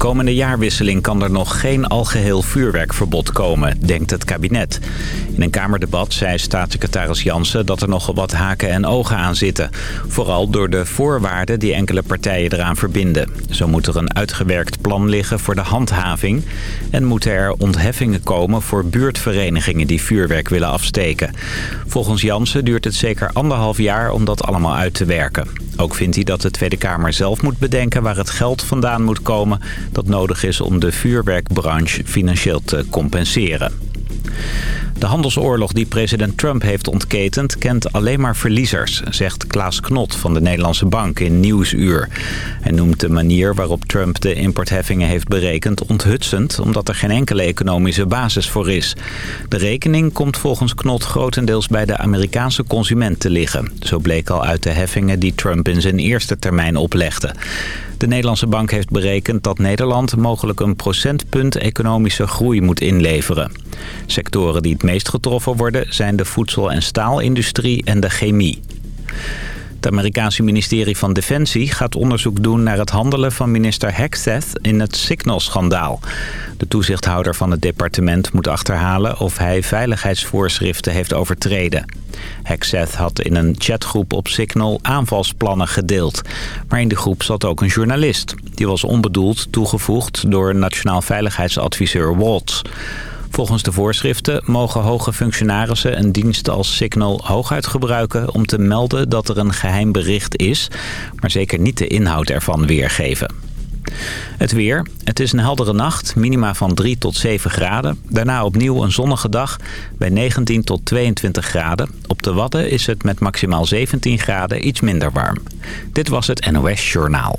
Komende jaarwisseling kan er nog geen algeheel vuurwerkverbod komen, denkt het kabinet. In een Kamerdebat zei staatssecretaris Jansen dat er nog wat haken en ogen aan zitten. Vooral door de voorwaarden die enkele partijen eraan verbinden. Zo moet er een uitgewerkt plan liggen voor de handhaving. En moeten er ontheffingen komen voor buurtverenigingen die vuurwerk willen afsteken. Volgens Jansen duurt het zeker anderhalf jaar om dat allemaal uit te werken. Ook vindt hij dat de Tweede Kamer zelf moet bedenken waar het geld vandaan moet komen... dat nodig is om de vuurwerkbranche financieel te compenseren. De handelsoorlog die president Trump heeft ontketend kent alleen maar verliezers, zegt Klaas Knot van de Nederlandse Bank in Nieuwsuur. Hij noemt de manier waarop Trump de importheffingen heeft berekend onthutsend, omdat er geen enkele economische basis voor is. De rekening komt volgens Knot grotendeels bij de Amerikaanse consument te liggen. Zo bleek al uit de heffingen die Trump in zijn eerste termijn oplegde. De Nederlandse bank heeft berekend dat Nederland mogelijk een procentpunt economische groei moet inleveren. Sectoren die het meest getroffen worden zijn de voedsel- en staalindustrie en de chemie. Het Amerikaanse ministerie van Defensie gaat onderzoek doen naar het handelen van minister Hegseth in het Signal-schandaal. De toezichthouder van het departement moet achterhalen of hij veiligheidsvoorschriften heeft overtreden. Hegseth had in een chatgroep op Signal aanvalsplannen gedeeld. Maar in de groep zat ook een journalist. Die was onbedoeld toegevoegd door nationaal veiligheidsadviseur Waltz. Volgens de voorschriften mogen hoge functionarissen een dienst als Signal hooguit gebruiken om te melden dat er een geheim bericht is, maar zeker niet de inhoud ervan weergeven. Het weer. Het is een heldere nacht, minima van 3 tot 7 graden. Daarna opnieuw een zonnige dag bij 19 tot 22 graden. Op de Wadden is het met maximaal 17 graden iets minder warm. Dit was het NOS Journaal.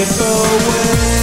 this away.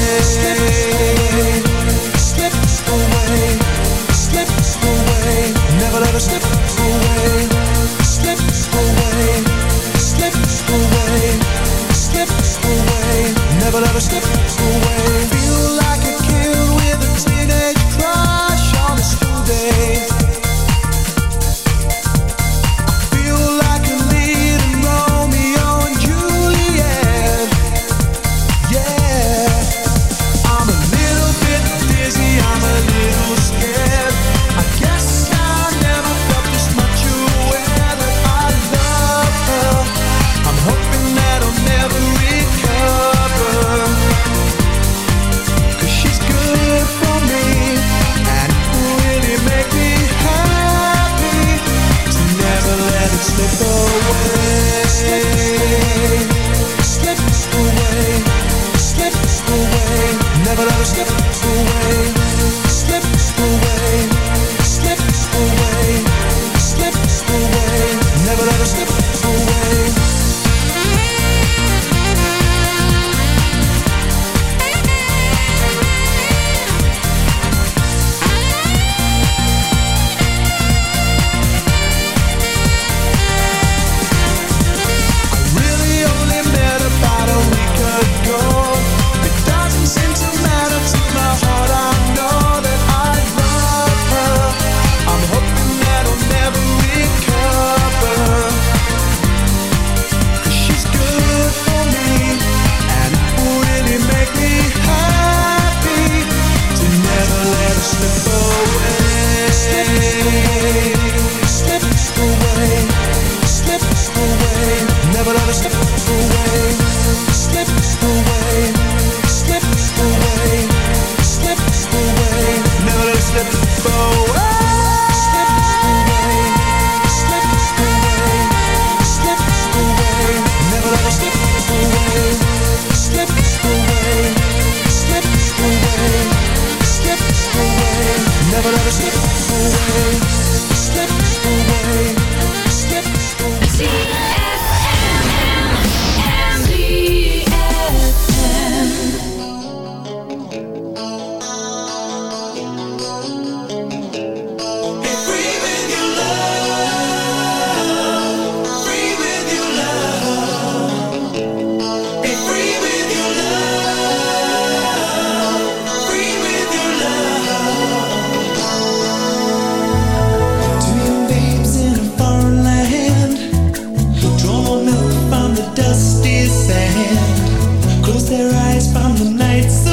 from the night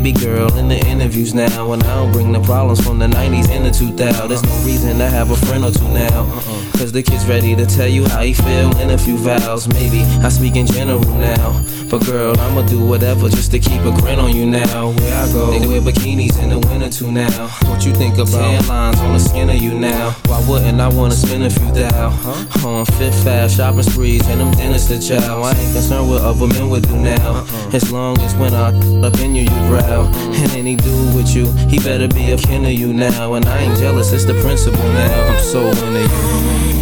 baby girl the interviews now. And I don't bring the problems from the 90s and the 2000s. There's no reason to have a friend or two now. Uh-uh. Cause the kid's ready to tell you how he feel in a few vows. Maybe I speak in general now. But girl, I'ma do whatever just to keep a grin on you now. Where I go, they wear bikinis in the winter too now. What you think about tan lines on the skin of you now? Why wouldn't I wanna spend a few thou? Huh? On fifth fast shopping sprees and them dinners to chow. I ain't concerned what other men would do now. Uh-uh. As long as when I up in you, you growl. And any dude with you, he better be a kin of you now. And I ain't jealous, it's the principle now. I'm so into you.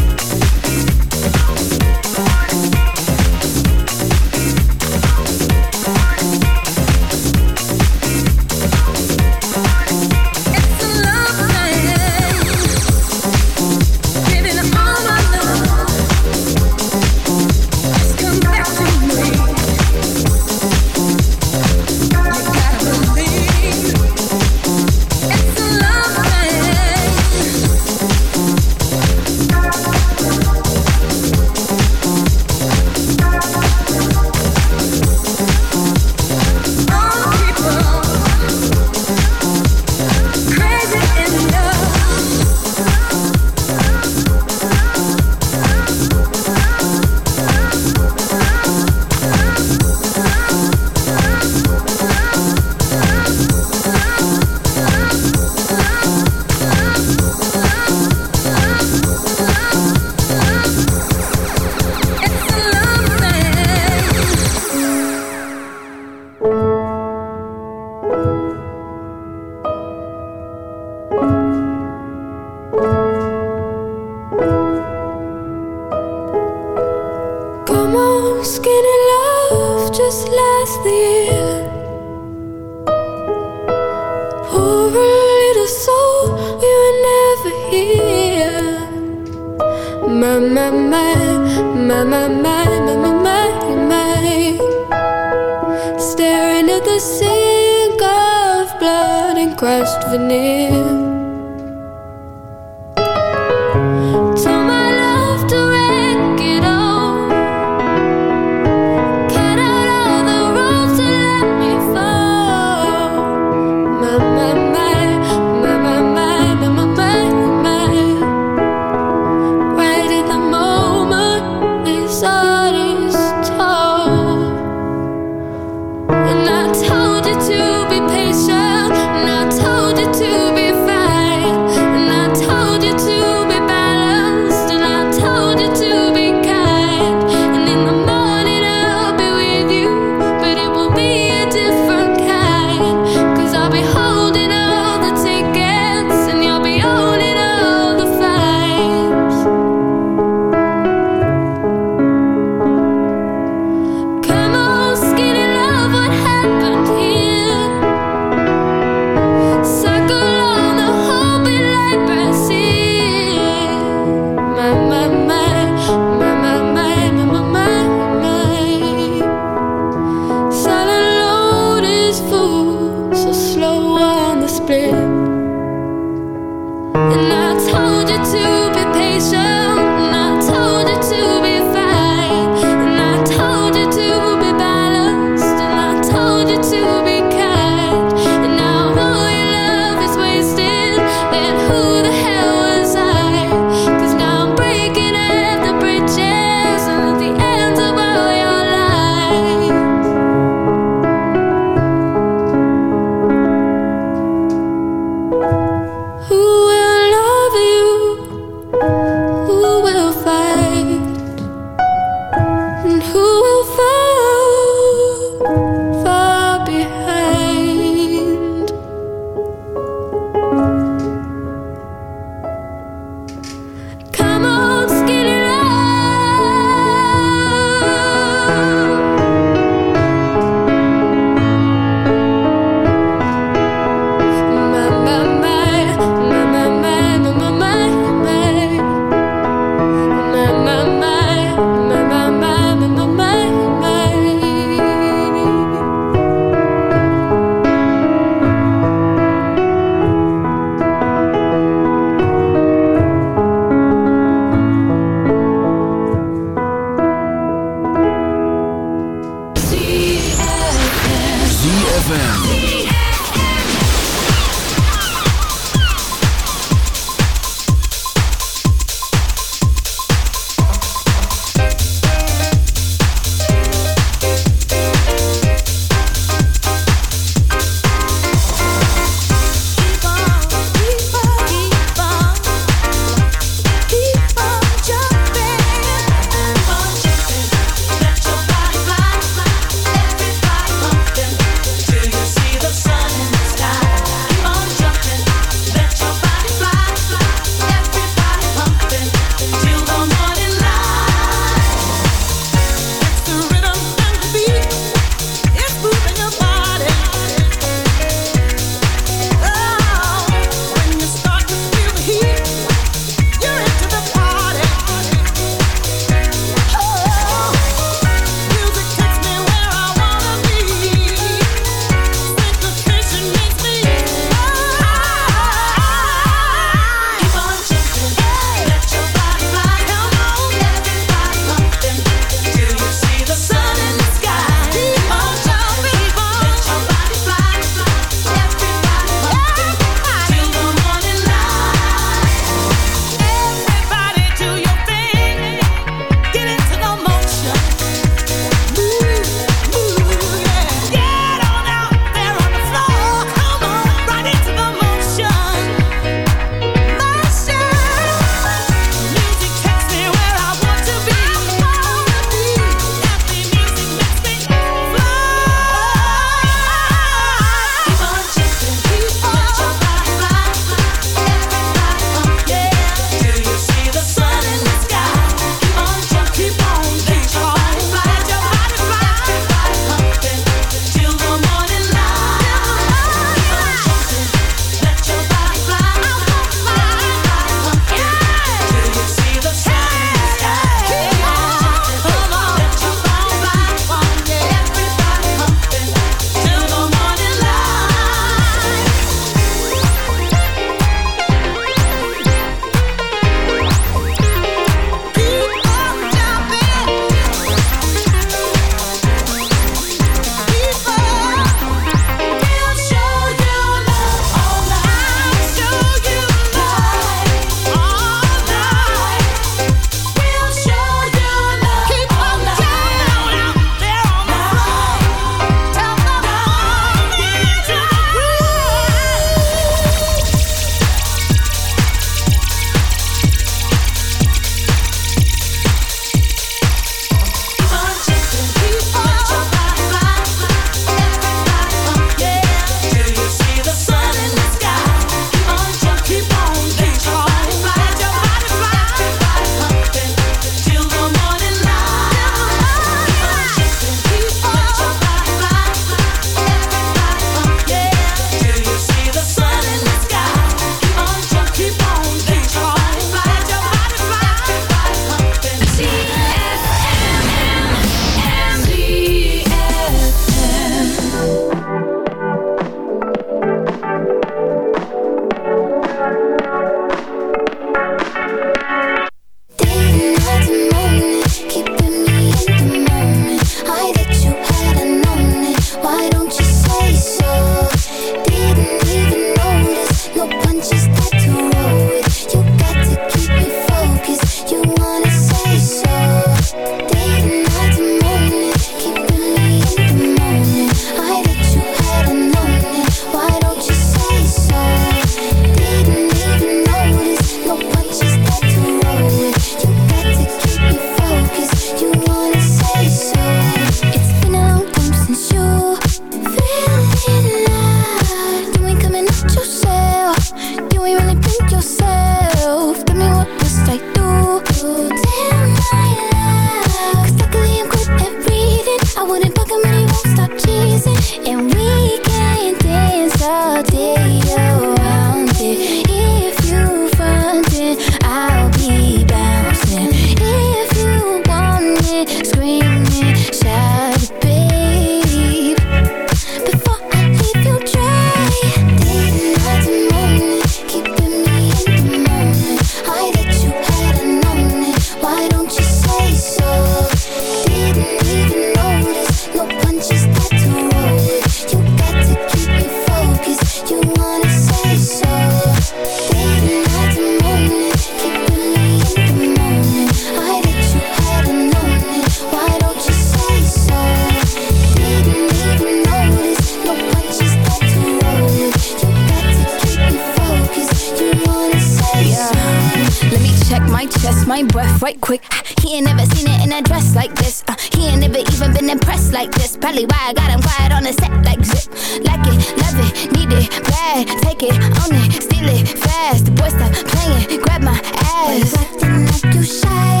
He ain't never seen it in a dress like this. Uh, he ain't never even been impressed like this. Probably why I got him quiet on the set like zip. Like it, love it, need it, bad. Take it, own it, steal it, fast. The boy stop playing, grab my ass. like you shy?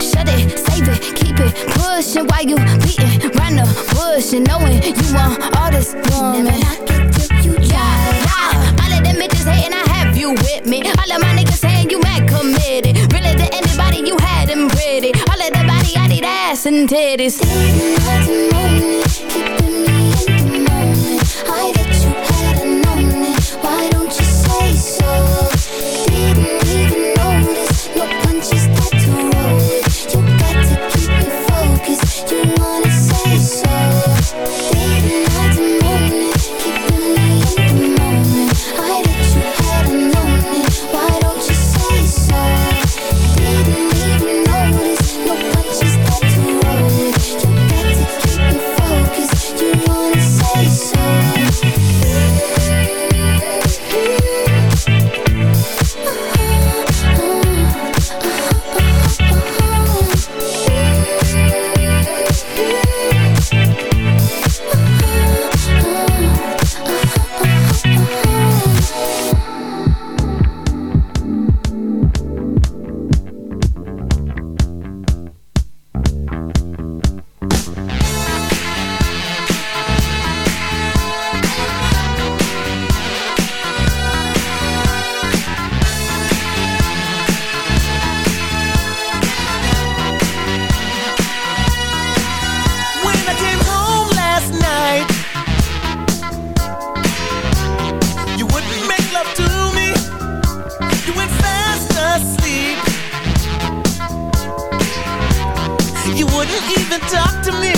Shut it, save it, keep it, pushing Why you beating round the bush and knowing you want all this woman. Never knock get till you die. Yeah, yeah. All of them bitches hating, I have you with me. All of my niggas saying you mad, commit. and titties. even talk to me.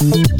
Well.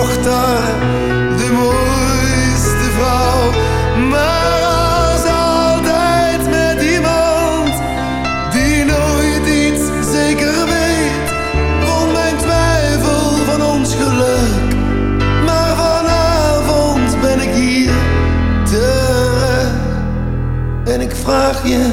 dochter, de mooiste vrouw. Maar als altijd met iemand die nooit iets zeker weet. Won mijn twijfel van ons geluk. Maar vanavond ben ik hier terug. En ik vraag je,